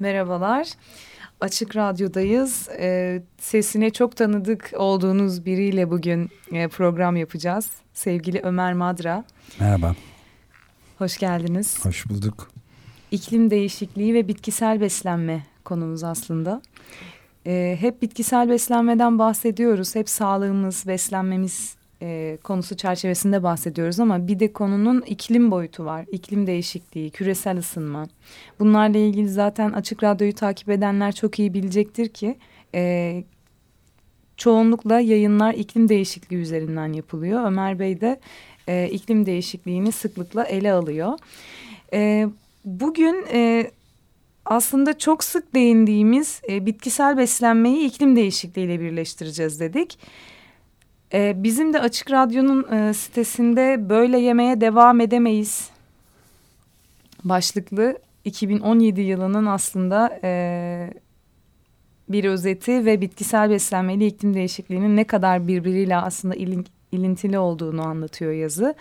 Merhabalar. Açık Radyo'dayız. E, sesine çok tanıdık olduğunuz biriyle bugün e, program yapacağız. Sevgili Ömer Madra. Merhaba. Hoş geldiniz. Hoş bulduk. İklim değişikliği ve bitkisel beslenme konumuz aslında. E, hep bitkisel beslenmeden bahsediyoruz. Hep sağlığımız, beslenmemiz e, konusu çerçevesinde bahsediyoruz ama bir de konunun iklim boyutu var. İklim değişikliği, küresel ısınma. Bunlarla ilgili zaten Açık Radyo'yu takip edenler çok iyi bilecektir ki... E, çoğunlukla yayınlar iklim değişikliği üzerinden yapılıyor. Ömer Bey de e, iklim değişikliğini sıklıkla ele alıyor. E, bugün e, aslında çok sık değindiğimiz e, bitkisel beslenmeyi iklim değişikliğiyle birleştireceğiz dedik. Ee, bizim de Açık Radyo'nun e, sitesinde böyle yemeye devam edemeyiz başlıklı 2017 yılının aslında e, bir özeti ve bitkisel beslenmeli iklim değişikliğinin ne kadar birbiriyle aslında ilin, ilintili olduğunu anlatıyor yazı.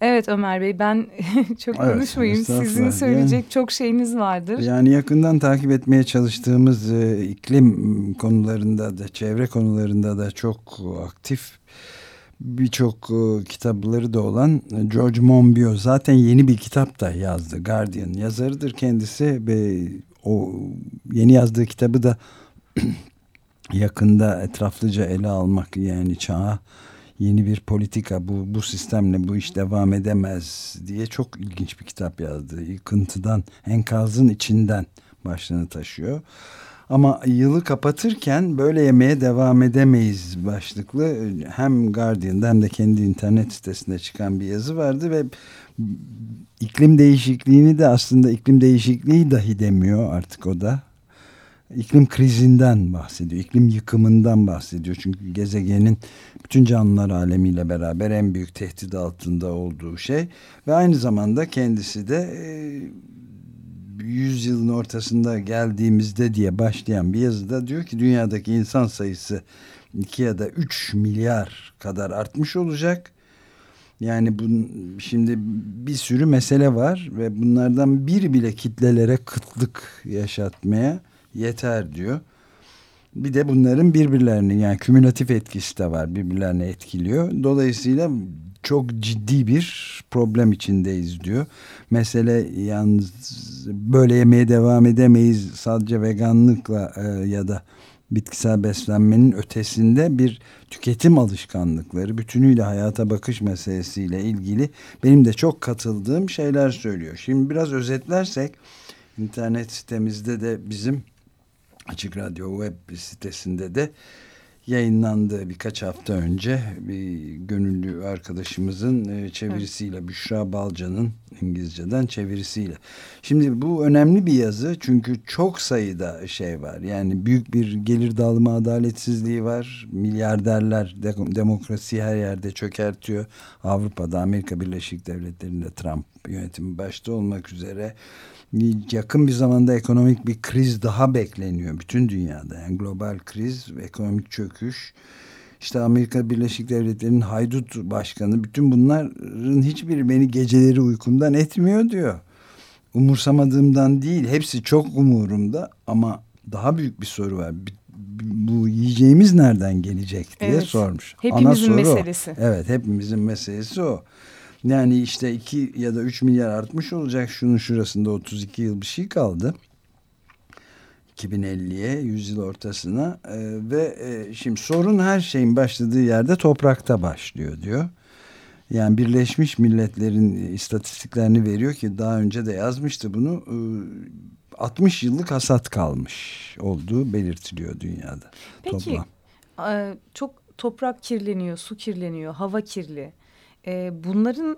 Evet Ömer Bey ben çok evet, konuşmayayım. Sizin söyleyecek yani, çok şeyiniz vardır. Yani yakından takip etmeye çalıştığımız e, iklim konularında da çevre konularında da çok aktif birçok e, kitapları da olan George Monbiot zaten yeni bir kitap da yazdı. Guardian yazarıdır kendisi ve o yeni yazdığı kitabı da yakında etraflıca ele almak yani çağa yeni bir politika bu bu sistemle bu iş devam edemez diye çok ilginç bir kitap yazdı. Yıkıntıdan enkazın içinden başlığını taşıyor. Ama yılı kapatırken böyle yemeye devam edemeyiz başlıklı hem Guardian'da hem de kendi internet sitesinde çıkan bir yazı vardı ve iklim değişikliğini de aslında iklim değişikliği dahi demiyor artık o da. İklim krizinden bahsediyor, iklim yıkımından bahsediyor. Çünkü gezegenin bütün canlılar alemiyle beraber en büyük tehdit altında olduğu şey. Ve aynı zamanda kendisi de yüzyılın ortasında geldiğimizde diye başlayan bir yazıda diyor ki dünyadaki insan sayısı 2 ya da 3 milyar kadar artmış olacak. Yani bu şimdi bir sürü mesele var ve bunlardan bir bile kitlelere kıtlık yaşatmaya yeter diyor. Bir de bunların birbirlerini yani kümülatif etkisi de var birbirlerini etkiliyor. Dolayısıyla çok ciddi bir problem içindeyiz diyor. Mesele yalnız böyle yemeye devam edemeyiz sadece veganlıkla e, ya da bitkisel beslenmenin ötesinde bir tüketim alışkanlıkları bütünüyle hayata bakış meselesiyle ilgili benim de çok katıldığım şeyler söylüyor. Şimdi biraz özetlersek internet sitemizde de bizim Açık Radyo web sitesinde de yayınlandı birkaç hafta önce bir gönüllü arkadaşımızın e, çevirisiyle evet. Büşra Balcan'ın İngilizceden çevirisiyle. Şimdi bu önemli bir yazı çünkü çok sayıda şey var. Yani büyük bir gelir dağılımı adaletsizliği var. Milyarderler demokrasi her yerde çökertiyor. Avrupa'da Amerika Birleşik Devletleri'nde Trump yönetimi başta olmak üzere yakın bir zamanda ekonomik bir kriz daha bekleniyor bütün dünyada. Yani global kriz, ekonomik çöküş. İşte Amerika Birleşik Devletleri'nin haydut başkanı bütün bunların hiçbiri beni geceleri uykumdan etmiyor diyor. Umursamadığımdan değil hepsi çok umurumda ama daha büyük bir soru var. Bu yiyeceğimiz nereden gelecek diye evet, sormuş. Hepimizin Ana soru meselesi. O. Evet hepimizin meselesi o. Yani işte 2 ya da 3 milyar artmış olacak. Şunun şurasında 32 yıl bir şey kaldı. 2050'ye, yüzyıl ortasına e, ve e, şimdi sorun her şeyin başladığı yerde toprakta başlıyor diyor. Yani Birleşmiş Milletler'in istatistiklerini veriyor ki daha önce de yazmıştı bunu. E, 60 yıllık hasat kalmış olduğu belirtiliyor dünyada. Peki toplam. E, çok toprak kirleniyor, su kirleniyor, hava kirli. E, bunların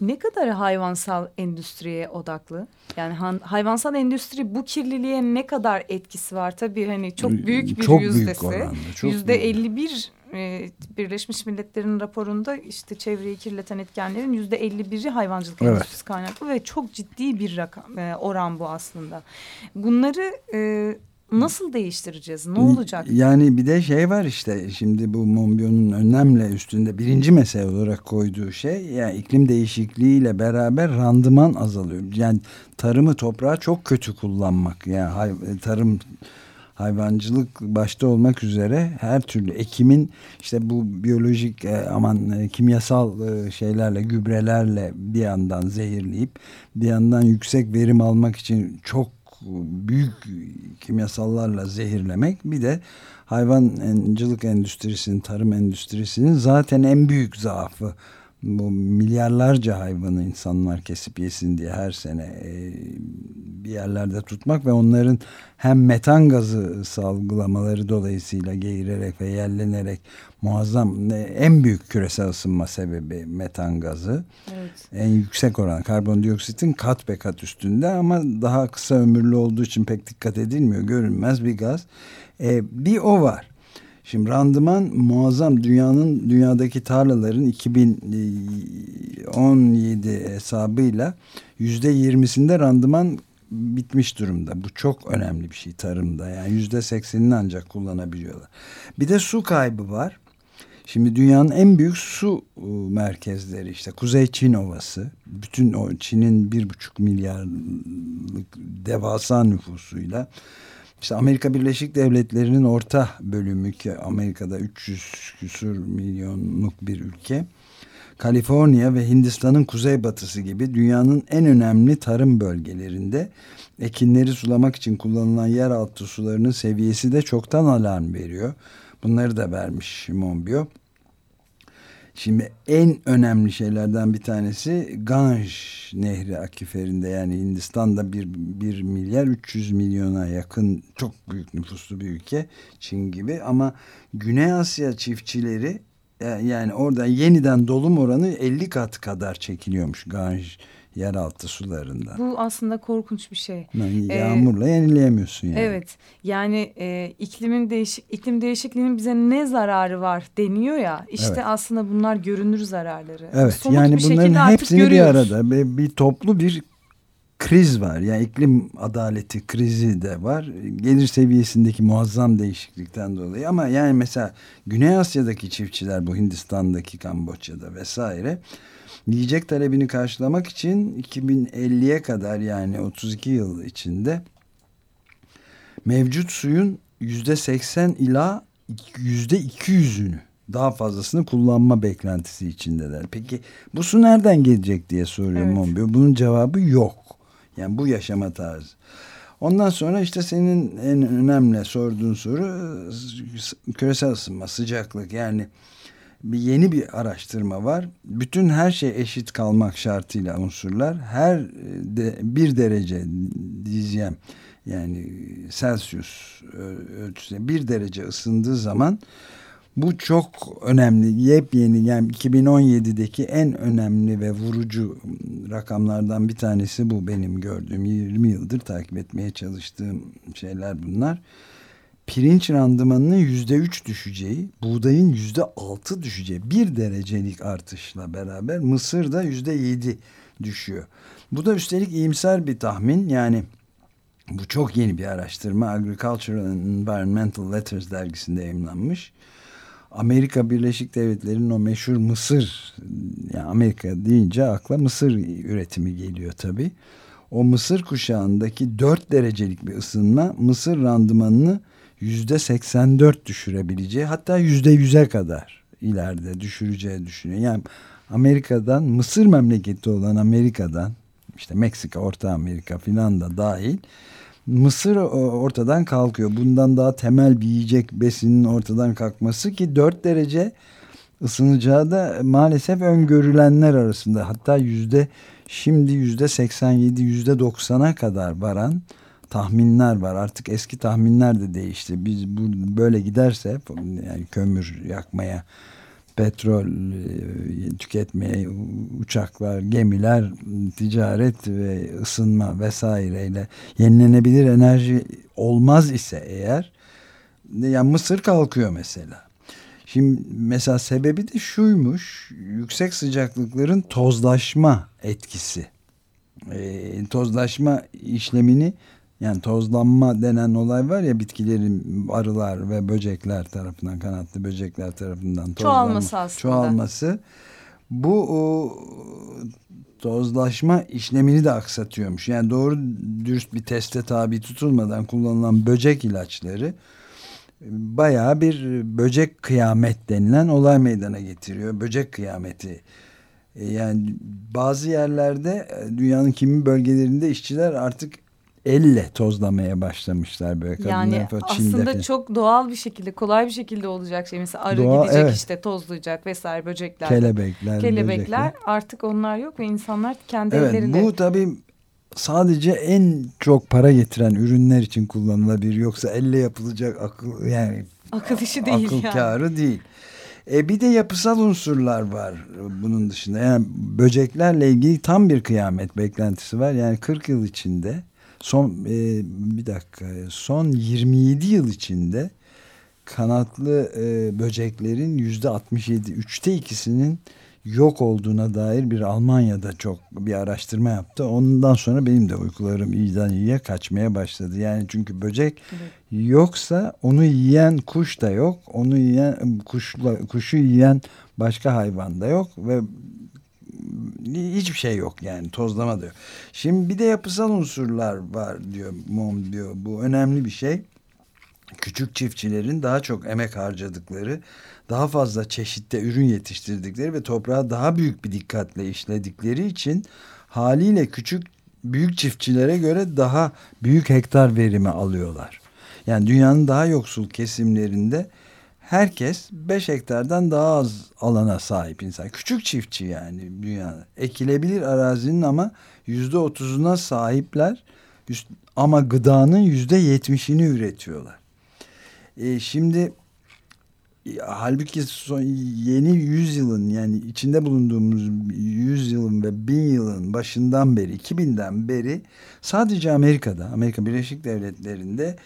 ne kadar hayvansal endüstriye odaklı? Yani hayvansal endüstri bu kirliliğe ne kadar etkisi var? Tabii hani çok büyük bir çok yüzdesi. Yüzde 51 e, Birleşmiş Milletler'in raporunda işte çevreyi kirleten etkenlerin yüzde 51'i hayvancılık evet. endüstrisi kaynaklı ve çok ciddi bir rakam e, oran bu aslında. Bunları e, nasıl değiştireceğiz? Ne olacak? Yani bir de şey var işte şimdi bu Monbiot'un önemli üstünde birinci mesele olarak koyduğu şey yani iklim değişikliğiyle beraber randıman azalıyor. Yani tarımı toprağı çok kötü kullanmak. Yani tarım hayvancılık başta olmak üzere her türlü ekimin işte bu biyolojik e, aman e, kimyasal e, şeylerle gübrelerle bir yandan zehirleyip bir yandan yüksek verim almak için çok büyük kimyasallarla zehirlemek bir de hayvancılık endüstrisinin tarım endüstrisinin zaten en büyük zaafı bu milyarlarca hayvanı insanlar kesip yesin diye her sene e, bir yerlerde tutmak ve onların hem metan gazı salgılamaları dolayısıyla geğirerek ve yerlenerek muazzam en büyük küresel ısınma sebebi metan gazı. Evet. En yüksek oran karbondioksitin kat be kat üstünde ama daha kısa ömürlü olduğu için pek dikkat edilmiyor. Görünmez bir gaz. E, bir o var. Şimdi randıman muazzam dünyanın dünyadaki tarlaların 2017 hesabıyla yüzde yirmisinde randıman bitmiş durumda. Bu çok önemli bir şey tarımda. Yani yüzde seksenini ancak kullanabiliyorlar. Bir de su kaybı var. Şimdi dünyanın en büyük su e, merkezleri işte Kuzey Çin Ovası. Bütün o Çin'in bir buçuk milyarlık devasa nüfusuyla işte Amerika Birleşik Devletleri'nin orta bölümü ki Amerika'da 300 küsur milyonluk bir ülke. Kaliforniya ve Hindistan'ın kuzeybatısı gibi dünyanın en önemli tarım bölgelerinde ekinleri sulamak için kullanılan yeraltı sularının seviyesi de çoktan alarm veriyor. Bunları da vermiş Monbiot. Şimdi en önemli şeylerden bir tanesi Ganj Nehri akiferinde yani Hindistan'da bir, bir milyar 300 milyona yakın çok büyük nüfuslu bir ülke Çin gibi. Ama Güney Asya çiftçileri e, yani orada yeniden dolum oranı 50 kat kadar çekiliyormuş Ganj yeraltı sularında. Bu aslında korkunç bir şey. Yani yağmurla ee, yenileyemiyorsun yani. Evet. Yani e, iklimin değişik iklim değişikliğinin bize ne zararı var deniyor ya. İşte evet. aslında bunlar görünür zararları. Evet. Somut yani bir bunların hepsini bir arada bir, bir toplu bir kriz var. Yani iklim adaleti krizi de var. Gelir seviyesindeki muazzam değişiklikten dolayı. Ama yani mesela Güney Asya'daki çiftçiler bu Hindistan'daki Kamboçya'da vesaire yiyecek talebini karşılamak için 2050'ye kadar yani 32 yıl içinde mevcut suyun yüzde 80 ila yüzde 200'ünü daha fazlasını kullanma beklentisi içindeler. Peki bu su nereden gelecek diye soruyor evet. Monbiot. Bunun cevabı yok. Yani bu yaşama tarzı. Ondan sonra işte senin en önemli sorduğun soru küresel ısınma, sıcaklık. Yani bir yeni bir araştırma var. Bütün her şey eşit kalmak şartıyla unsurlar. Her de bir derece diyeceğim yani Celsius ölçüsü bir derece ısındığı zaman bu çok önemli. Yepyeni yani 2017'deki en önemli ve vurucu rakamlardan bir tanesi bu benim gördüğüm. 20 yıldır takip etmeye çalıştığım şeyler bunlar pirinç randımanının yüzde üç düşeceği, buğdayın yüzde altı düşeceği bir derecelik artışla beraber Mısır'da yüzde yedi düşüyor. Bu da üstelik iyimser bir tahmin yani bu çok yeni bir araştırma Agricultural and Environmental Letters dergisinde yayınlanmış. Amerika Birleşik Devletleri'nin o meşhur Mısır yani Amerika deyince akla Mısır üretimi geliyor tabi. O Mısır kuşağındaki 4 derecelik bir ısınma Mısır randımanını yüzde 84 düşürebileceği hatta yüzde yüze kadar ileride düşüreceği düşünüyor. Yani Amerika'dan Mısır memleketi olan Amerika'dan işte Meksika, Orta Amerika filan da dahil Mısır ortadan kalkıyor. Bundan daha temel bir yiyecek besinin ortadan kalkması ki 4 derece ısınacağı da maalesef öngörülenler arasında. Hatta yüzde şimdi yüzde 87 yüzde 90'a kadar varan tahminler var. Artık eski tahminler de değişti. Biz bu böyle giderse yani kömür yakmaya, petrol e, tüketmeye, uçaklar, gemiler, ticaret ve ısınma vesaireyle yenilenebilir enerji olmaz ise eğer yani Mısır kalkıyor mesela. Şimdi mesela sebebi de şuymuş. Yüksek sıcaklıkların tozlaşma etkisi. E, tozlaşma işlemini Yani tozlanma denen olay var ya bitkilerin arılar ve böcekler tarafından kanatlı böcekler tarafından çoğalması aslında. Çoğalması bu o, tozlaşma işlemini de aksatıyormuş. Yani doğru dürüst bir teste tabi tutulmadan kullanılan böcek ilaçları bayağı bir böcek kıyamet denilen olay meydana getiriyor. Böcek kıyameti. E, yani bazı yerlerde e, dünyanın kimi bölgelerinde işçiler artık elle tozlamaya başlamışlar böyle yani aslında falan. çok doğal bir şekilde kolay bir şekilde olacak şey mesela arı doğal, gidecek evet. işte tozlayacak vesaire böcekler kelebekler kelebekler böcekler. artık onlar yok ve insanlar kendi evet, elleriyle bu tabii sadece en çok para getiren ürünler için kullanılabilir yoksa elle yapılacak akıl yani akıl işi değil akıl yani. kârı değil. E bir de yapısal unsurlar var bunun dışında. Yani böceklerle ilgili tam bir kıyamet beklentisi var. Yani 40 yıl içinde son e, bir dakika son 27 yıl içinde kanatlı e, böceklerin yüzde 67 üçte ikisinin yok olduğuna dair bir Almanya'da çok bir araştırma yaptı. Ondan sonra benim de uykularım iyiden iyiye kaçmaya başladı. Yani çünkü böcek evet. yoksa onu yiyen kuş da yok. Onu yiyen kuşla, kuşu yiyen başka hayvan da yok ve hiçbir şey yok yani tozlama diyor. Şimdi bir de yapısal unsurlar var diyor Mom diyor. Bu önemli bir şey. Küçük çiftçilerin daha çok emek harcadıkları, daha fazla çeşitte ürün yetiştirdikleri ve toprağa daha büyük bir dikkatle işledikleri için haliyle küçük büyük çiftçilere göre daha büyük hektar verimi alıyorlar. Yani dünyanın daha yoksul kesimlerinde herkes 5 hektardan daha az alana sahip insan. Küçük çiftçi yani dünyada. Ekilebilir arazinin ama yüzde otuzuna sahipler. Ama gıdanın yüzde yetmişini üretiyorlar. E, şimdi halbuki son, yeni yüzyılın yani içinde bulunduğumuz yüzyılın ve bin yılın başından beri 2000'den beri sadece Amerika'da Amerika Birleşik Devletleri'nde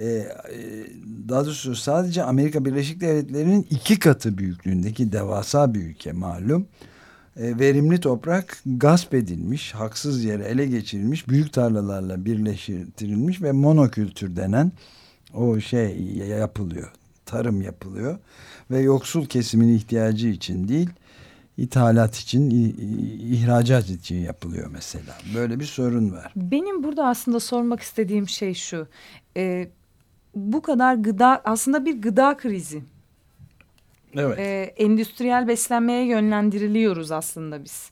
e, e, daha doğrusu sadece Amerika Birleşik Devletleri'nin iki katı büyüklüğündeki devasa bir ülke malum. E, verimli toprak gasp edilmiş, haksız yere ele geçirilmiş, büyük tarlalarla birleştirilmiş ve monokültür denen o şey yapılıyor. Tarım yapılıyor ve yoksul kesimin ihtiyacı için değil, ithalat için, ihracat için yapılıyor mesela. Böyle bir sorun var. Benim burada aslında sormak istediğim şey şu. E, bu kadar gıda aslında bir gıda krizi. Evet. Ee, endüstriyel beslenmeye yönlendiriliyoruz aslında biz.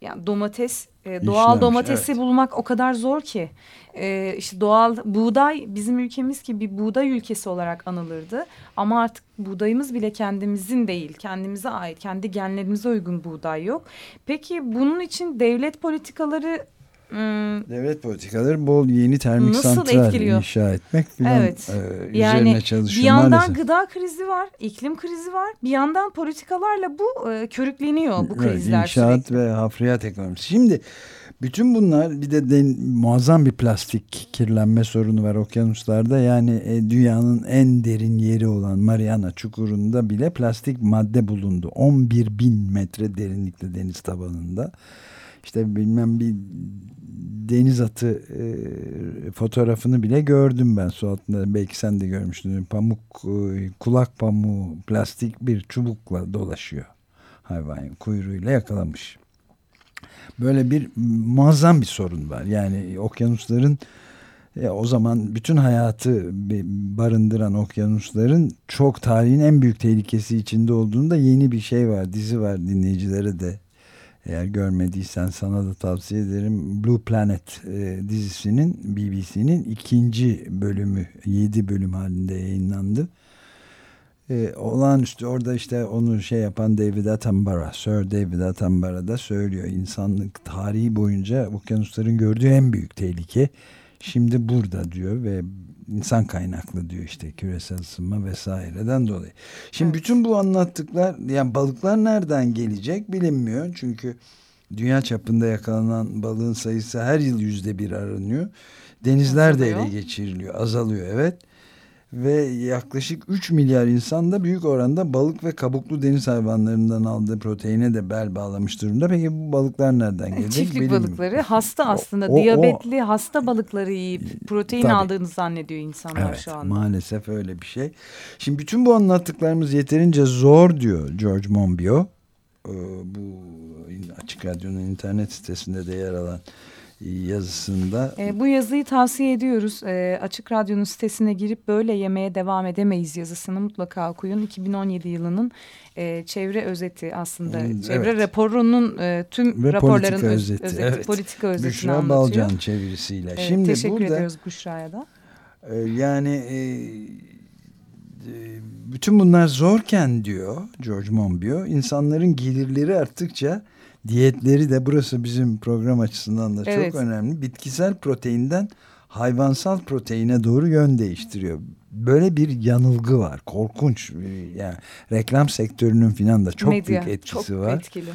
Yani domates, e, doğal İşlenmiş, domatesi evet. bulmak o kadar zor ki. E, işte doğal buğday bizim ülkemiz ki bir buğday ülkesi olarak anılırdı. Ama artık buğdayımız bile kendimizin değil, kendimize ait, kendi genlerimize uygun buğday yok. Peki bunun için devlet politikaları. Devlet politikaları bol yeni termik Nasıl santral etkiliyor? inşa etmek filan evet. e, yani üzerine çalışıyor. Bir yandan maalesef. gıda krizi var, iklim krizi var. Bir yandan politikalarla bu e, körükleniyor bu krizler evet, İnşaat sürekli. ve hafriyat ekonomisi. Şimdi bütün bunlar bir de, de muazzam bir plastik kirlenme sorunu var okyanuslarda. Yani e, dünyanın en derin yeri olan Mariana Çukuru'nda bile plastik madde bulundu. 11 bin metre derinlikte deniz tabanında işte bilmem bir deniz atı e, fotoğrafını bile gördüm ben su altında. Belki sen de görmüştün. Pamuk, e, kulak pamuğu, plastik bir çubukla dolaşıyor. Hayvan kuyruğuyla yakalamış. Böyle bir muazzam bir sorun var. Yani okyanusların e, o zaman bütün hayatı barındıran okyanusların çok tarihin en büyük tehlikesi içinde olduğunda yeni bir şey var. Dizi var dinleyicilere de eğer görmediysen sana da tavsiye ederim. Blue Planet e, dizisinin BBC'nin ikinci bölümü yedi bölüm halinde yayınlandı. E, olağanüstü orada işte onu şey yapan David Attenborough, Sir David Attenborough da söylüyor. İnsanlık tarihi boyunca okyanusların gördüğü en büyük tehlike şimdi burada diyor ve insan kaynaklı diyor işte küresel ısınma vesaireden dolayı. Şimdi evet. bütün bu anlattıklar yani balıklar nereden gelecek bilinmiyor. Çünkü dünya çapında yakalanan balığın sayısı her yıl yüzde bir aranıyor. Denizler de ele geçiriliyor azalıyor evet. Ve yaklaşık 3 milyar insan da büyük oranda balık ve kabuklu deniz hayvanlarından aldığı proteine de bel bağlamış durumda. Peki bu balıklar nereden gelecek? Çiftlik Benim- balıkları hasta aslında. o- o- Diyabetli hasta balıkları yiyip protein Tabii. aldığını zannediyor insanlar Evet şu anda. maalesef öyle bir şey. Şimdi bütün bu anlattıklarımız yeterince zor diyor George Monbiot. Ee, bu Açık Radyo'nun internet sitesinde de yer alan yazısında. E, bu yazıyı tavsiye ediyoruz. E, Açık Radyo'nun sitesine girip böyle yemeye devam edemeyiz yazısını mutlaka okuyun. 2017 yılının e, çevre özeti aslında. Hmm, çevre evet. raporunun e, tüm Ve raporların politika öz- özeti, evet. politika özetini Büşra anlatıyor. Balcan çevirisiyle. E, Şimdi teşekkür burada ediyoruz Büşra'ya da. e, yani e, e, bütün bunlar zorken diyor George Monbiot insanların gelirleri arttıkça diyetleri de burası bizim program açısından da Evet. çok önemli. Bitkisel proteinden hayvansal proteine doğru yön değiştiriyor. Böyle bir yanılgı var. Korkunç. Yani reklam sektörünün filan da çok Medya, büyük etkisi çok var. etkili.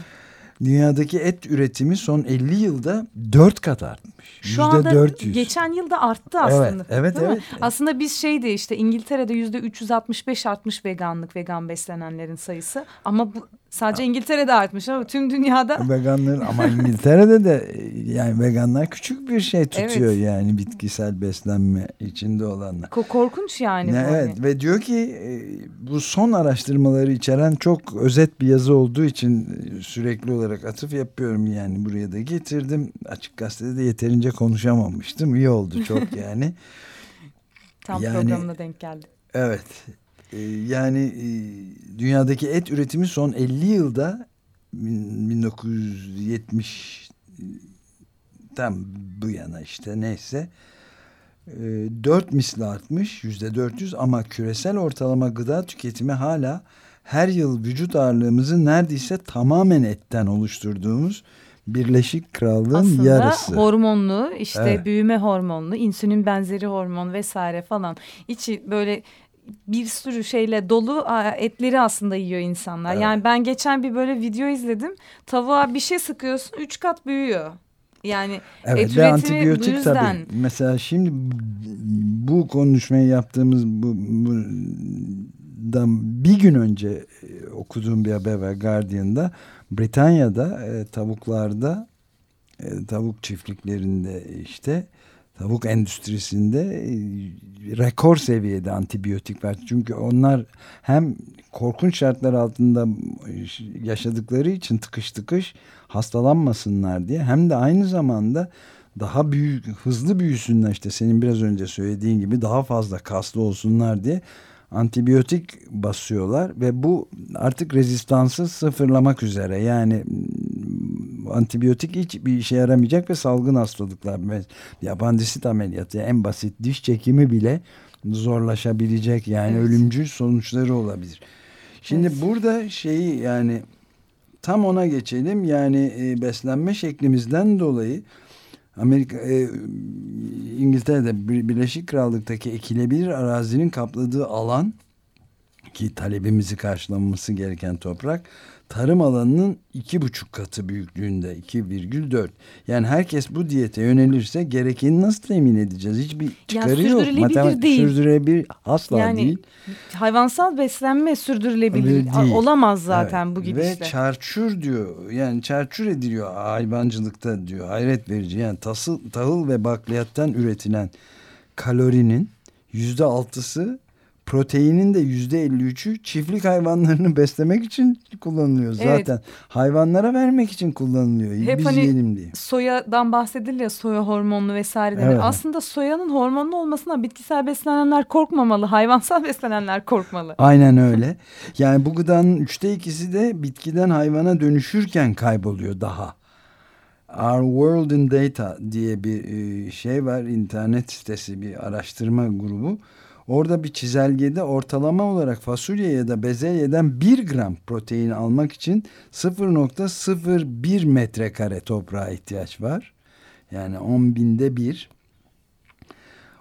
Dünyadaki et üretimi son 50 yılda 4 kat artmış. Şu anda %400. geçen yılda arttı aslında. Evet, evet, evet. Aslında biz şeydi işte İngiltere'de yüzde 365 artmış veganlık, vegan beslenenlerin sayısı. Ama bu sadece İngiltere'de artmış ama tüm dünyada Veganların ama İngiltere'de de yani veganlar küçük bir şey tutuyor Evet. yani bitkisel beslenme içinde olanlar. ko- korkunç yani Ne, bu. evet hani. ve diyor ki e, bu son araştırmaları içeren çok özet bir yazı olduğu için sürekli olarak atıf yapıyorum yani buraya da getirdim. Açık gazetede de yeterince konuşamamıştım. İyi oldu çok yani. Tam yani- programına denk geldi. Evet. Ee, yani e, dünyadaki et üretimi son 50 yılda bin- 1970 tam bu yana işte neyse e, 4 misli artmış yüzde 400 ama küresel ortalama gıda tüketimi hala her yıl vücut ağırlığımızı neredeyse tamamen etten oluşturduğumuz Birleşik Krallığın Aslında yarısı. hormonlu işte Evet. büyüme hormonlu, insülin benzeri hormon vesaire falan. İçi böyle bir sürü şeyle dolu etleri aslında yiyor insanlar. Evet. Yani ben geçen bir böyle video izledim. Tavuğa bir şey sıkıyorsun üç kat büyüyor. Yani Evet et ve üretimi bu antibiyotik yüzden. tabii. Mesela şimdi bu konuşmayı yaptığımız bu, bundan bir gün önce e, okuduğum bir haber var Guardian'da. Britanya'da e, tavuklarda e, tavuk çiftliklerinde işte tavuk endüstrisinde e, rekor seviyede antibiyotik var. Çünkü onlar hem korkunç şartlar altında yaşadıkları için tıkış tıkış hastalanmasınlar diye hem de aynı zamanda daha büyük hızlı büyüsünler işte senin biraz önce söylediğin gibi daha fazla kaslı olsunlar diye antibiyotik basıyorlar ve bu artık rezistansı sıfırlamak üzere yani mm, antibiyotik hiç bir işe yaramayacak ve salgın hastalıklar ve apandisit ameliyatı en basit diş çekimi bile zorlaşabilecek yani Evet. ölümcül sonuçları olabilir. Şimdi Evet. burada şeyi yani tam ona geçelim yani e, beslenme şeklimizden dolayı Amerika e, İngiltere'de Bir- Birleşik Krallık'taki ekilebilir arazinin kapladığı alan ki talebimizi karşılaması gereken toprak tarım alanının iki buçuk katı büyüklüğünde 2,4 yani herkes bu diyete yönelirse gerekeni nasıl temin edeceğiz hiçbir çıkarı yok sürdürülebilir Matematik- değil. sürdürülebilir asla Yani değil hayvansal beslenme sürdürülebilir değil. olamaz zaten Evet. bu gidişle. Ve çarçur diyor yani çarçur ediliyor hayvancılıkta diyor hayret verici yani tasıl, tahıl ve bakliyattan üretilen kalorinin yüzde altısı proteinin de yüzde 53'ü çiftlik hayvanlarını beslemek için kullanılıyor. Evet. Zaten hayvanlara vermek için kullanılıyor. Hep Biz hani yiyelim diye. soyadan bahsedilir ya soya hormonlu vesaire. Evet. Aslında soyanın hormonlu olmasına bitkisel beslenenler korkmamalı. Hayvansal beslenenler korkmalı. Aynen öyle. Yani bu gıdanın üçte ikisi de bitkiden hayvana dönüşürken kayboluyor daha. Our World in Data diye bir e, şey var. internet sitesi bir araştırma grubu. Orada bir çizelgede ortalama olarak fasulye ya da bezelyeden 1 gram protein almak için 0.01 metrekare toprağa ihtiyaç var. Yani 10 binde bir.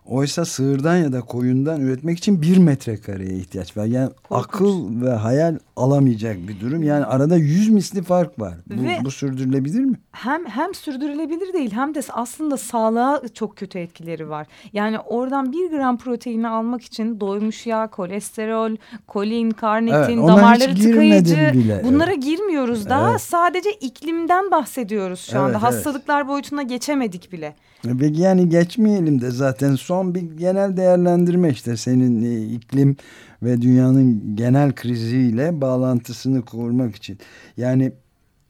Oysa sığırdan ya da koyundan üretmek için bir metrekareye ihtiyaç var. Yani Korkunç. akıl ve hayal alamayacak bir durum. Yani arada yüz misli fark var. Bu, ve bu sürdürülebilir mi? Hem hem sürdürülebilir değil hem de aslında sağlığa çok kötü etkileri var. Yani oradan bir gram proteini almak için doymuş yağ, kolesterol, kolin, karnitin, evet, damarları tıkayıcı bile. bunlara evet. girmiyoruz daha. Evet. Sadece iklimden bahsediyoruz şu anda. Evet, Hastalıklar evet. boyutuna geçemedik bile. Peki yani geçmeyelim de zaten son bir genel değerlendirme işte senin e, iklim ve dünyanın genel kriziyle bağlantısını kurmak için. Yani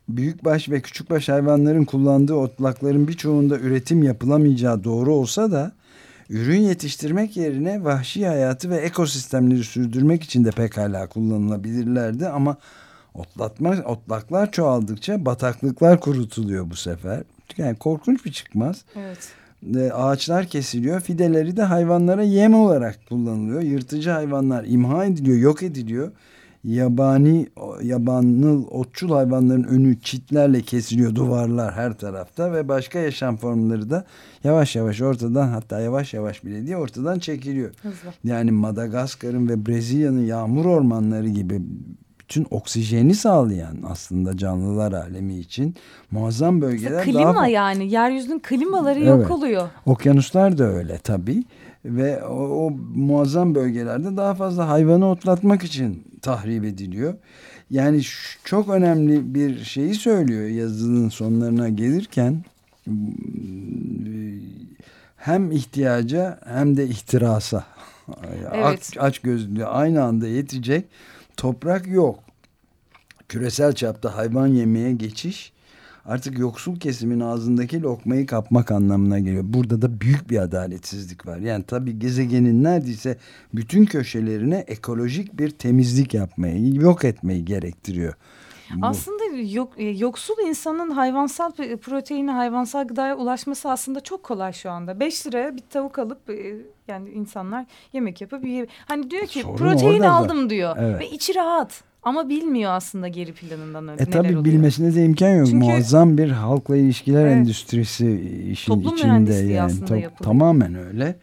büyükbaş ve küçükbaş hayvanların kullandığı otlakların birçoğunda üretim yapılamayacağı doğru olsa da ürün yetiştirmek yerine vahşi hayatı ve ekosistemleri sürdürmek için de pekala kullanılabilirlerdi ama otlatma, otlaklar çoğaldıkça bataklıklar kurutuluyor bu sefer. Yani korkunç bir çıkmaz. Evet. E, ağaçlar kesiliyor. Fideleri de hayvanlara yem olarak kullanılıyor. Yırtıcı hayvanlar imha ediliyor, yok ediliyor. Yabani, yabanıl, otçul hayvanların önü çitlerle kesiliyor duvarlar her tarafta ve başka yaşam formları da yavaş yavaş ortadan hatta yavaş yavaş bile diye ortadan çekiliyor. Hızlı. Yani Madagaskar'ın ve Brezilya'nın yağmur ormanları gibi bütün oksijeni sağlayan aslında canlılar alemi için muazzam bölgeler. Klima daha... yani yeryüzünün klimaları evet. yok oluyor. Okyanuslar da öyle tabii ve o, o muazzam bölgelerde daha fazla hayvanı otlatmak için tahrip ediliyor. Yani çok önemli bir şeyi söylüyor yazının sonlarına gelirken hem ihtiyaca hem de ihtirasa evet. aç, aç gözlüğü aynı anda yetecek toprak yok. Küresel çapta hayvan yemeye geçiş artık yoksul kesimin ağzındaki lokmayı kapmak anlamına geliyor. Burada da büyük bir adaletsizlik var. Yani tabii gezegenin neredeyse bütün köşelerine ekolojik bir temizlik yapmayı, yok etmeyi gerektiriyor. Aslında yok, e, yoksul insanın hayvansal proteini, hayvansal gıdaya ulaşması aslında çok kolay şu anda. Beş liraya bir tavuk alıp e, yani insanlar yemek yapıp yiyor. Hani diyor ki Sorun protein aldım diyor evet. ve içi rahat. Ama bilmiyor aslında geri planından öyle. E tabi bilmesine de imkan yok. Çünkü, Muazzam bir halkla ilişkiler evet, endüstrisi işin toplum içinde yani. Top, tamamen öyle.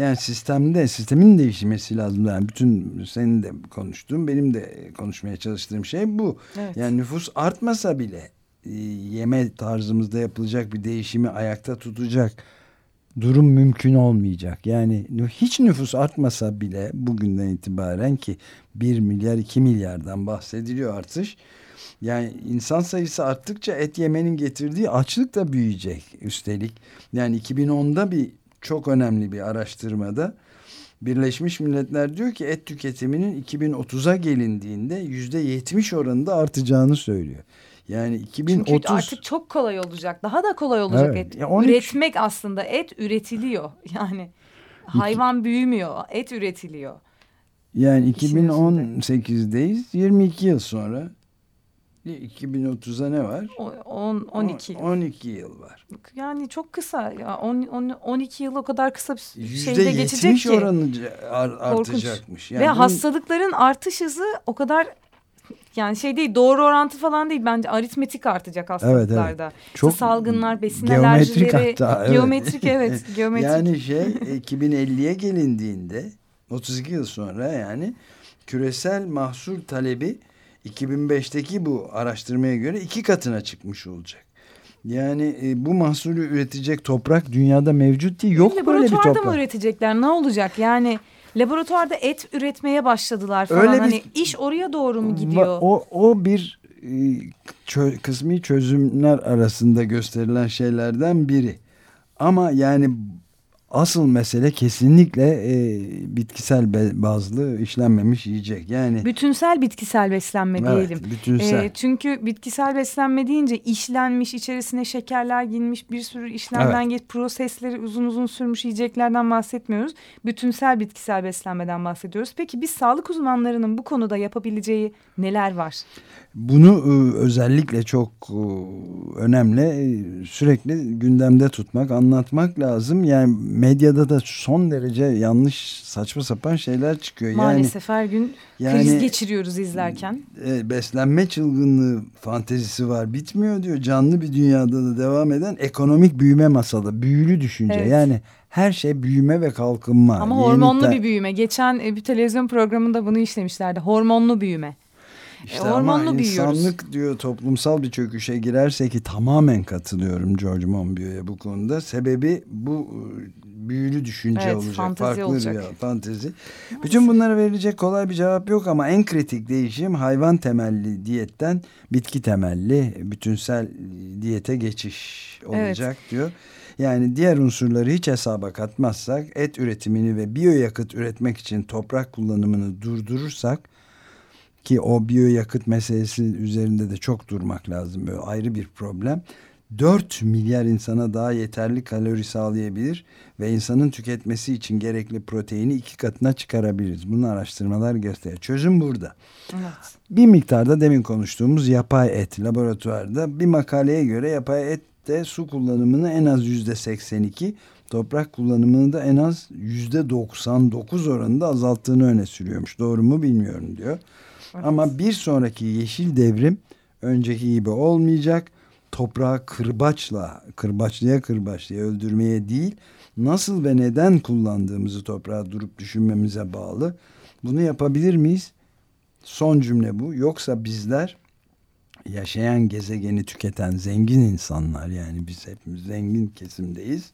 Yani sistemde sistemin değişmesi lazım. Yani bütün senin de konuştuğun benim de konuşmaya çalıştığım şey bu. Evet. Yani nüfus artmasa bile e, yeme tarzımızda yapılacak bir değişimi ayakta tutacak durum mümkün olmayacak. Yani hiç nüfus artmasa bile bugünden itibaren ki 1 milyar 2 milyardan bahsediliyor artış. Yani insan sayısı arttıkça et yemenin getirdiği açlık da büyüyecek üstelik. Yani 2010'da bir çok önemli bir araştırmada Birleşmiş Milletler diyor ki et tüketiminin 2030'a gelindiğinde yüzde yetmiş oranında artacağını söylüyor. Yani 2030 Çünkü artık çok kolay olacak. Daha da kolay olacak evet. et. Ya 13... Üretmek aslında et üretiliyor. Yani hayvan büyümüyor, et üretiliyor. Yani 2018'deyiz. 22 yıl sonra 2030'a ne var? 10 12 yıl. 12 yıl var. Yani çok kısa ya 10 12 yıl o kadar kısa bir şeyde geçecek ki. oranı artacakmış. Yani Ve bunun... hastalıkların artış hızı o kadar yani şey değil doğru orantı falan değil bence aritmetik artacak hastalıklarda. Evet, evet. Çok salgınlar, besin geometrik alerjileri. Hatta, evet. Geometrik evet. geometrik. yani şey 2050'ye gelindiğinde 32 yıl sonra yani küresel mahsul talebi 2005'teki bu araştırmaya göre iki katına çıkmış olacak. Yani e, bu mahsulü üretecek toprak dünyada mevcut değil. Yok böyle bir toprak. Laboratuvarda mı üretecekler? Ne olacak? Yani laboratuvarda et üretmeye başladılar falan. Öyle hani bir, iş oraya doğru mu gidiyor? O, o bir e, çö, kısmi çözümler arasında gösterilen şeylerden biri. Ama yani asıl mesele kesinlikle e, bitkisel bazlı işlenmemiş yiyecek. Yani bütünsel bitkisel beslenme evet, diyelim. Bütünsel. E, çünkü bitkisel beslenme deyince işlenmiş, içerisine şekerler girmiş, bir sürü işlemden evet. geç prosesleri uzun uzun sürmüş yiyeceklerden bahsetmiyoruz. Bütünsel bitkisel beslenmeden bahsediyoruz. Peki biz sağlık uzmanlarının bu konuda yapabileceği neler var? Bunu e, özellikle çok e, önemli e, sürekli gündemde tutmak, anlatmak lazım. Yani medyada da son derece yanlış saçma sapan şeyler çıkıyor. Maalesef yani, her gün yani, kriz geçiriyoruz izlerken. beslenme çılgınlığı fantezisi var bitmiyor diyor. Canlı bir dünyada da devam eden ekonomik büyüme masalı, büyülü düşünce. Evet. Yani her şey büyüme ve kalkınma. Ama hormonlu bir büyüme. Geçen e, bir televizyon programında bunu işlemişlerdi. Hormonlu büyüme. İşte e, hormonlu ama büyüyoruz. insanlık diyor toplumsal bir çöküşe girerse ki tamamen katılıyorum George Monbiot'ya bu konuda. Sebebi bu e, büyülü düşünce evet, olacak. Fantezi farklı olacak. bir fantezi. Bütün bunlara verilecek kolay bir cevap yok ama en kritik değişim hayvan temelli diyetten bitki temelli bütünsel diyete geçiş olacak evet. diyor. Yani diğer unsurları hiç hesaba katmazsak et üretimini ve biyoyakıt üretmek için toprak kullanımını durdurursak ki o biyoyakıt meselesi üzerinde de çok durmak lazım. Böyle ayrı bir problem. 4 milyar insana daha yeterli kalori sağlayabilir ve insanın tüketmesi için gerekli proteini iki katına çıkarabiliriz. Bunu araştırmalar gösteriyor. Çözüm burada. Evet. Bir miktarda demin konuştuğumuz yapay et laboratuvarda bir makaleye göre yapay ette su kullanımını en az yüzde 82 toprak kullanımını da en az yüzde 99 oranında azalttığını öne sürüyormuş. Doğru mu bilmiyorum diyor. Evet. Ama bir sonraki yeşil devrim önceki gibi olmayacak. Toprağı kırbaçla, kırbaçlıya kırbaçlıya öldürmeye değil, nasıl ve neden kullandığımızı toprağa durup düşünmemize bağlı. Bunu yapabilir miyiz? Son cümle bu. Yoksa bizler yaşayan gezegeni tüketen zengin insanlar yani biz hepimiz zengin kesimdeyiz.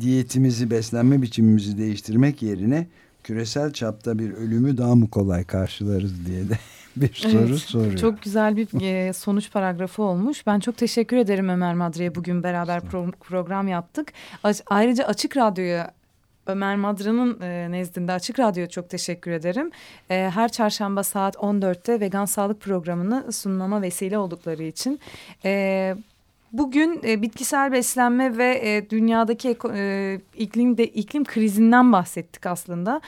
Diyetimizi, beslenme biçimimizi değiştirmek yerine küresel çapta bir ölümü daha mı kolay karşılarız diye de bir soru evet, soruyor. Çok güzel bir e, sonuç paragrafı olmuş. Ben çok teşekkür ederim Ömer Madre'ye bugün beraber pro program yaptık. Ayrıca Açık Radyo'ya Ömer Madra'nın e, nezdinde Açık Radyo'ya çok teşekkür ederim. E, her çarşamba saat 14'te vegan sağlık programını sunmama vesile oldukları için. E, Bugün e, bitkisel beslenme ve e, dünyadaki e, iklim iklim krizinden bahsettik aslında.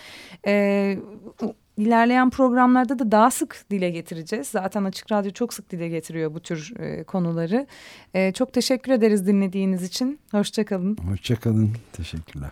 E, ilerleyen programlarda da daha sık dile getireceğiz. Zaten Açık Radyo çok sık dile getiriyor bu tür e, konuları. E, çok teşekkür ederiz dinlediğiniz için. Hoşçakalın. Hoşçakalın. Teşekkürler.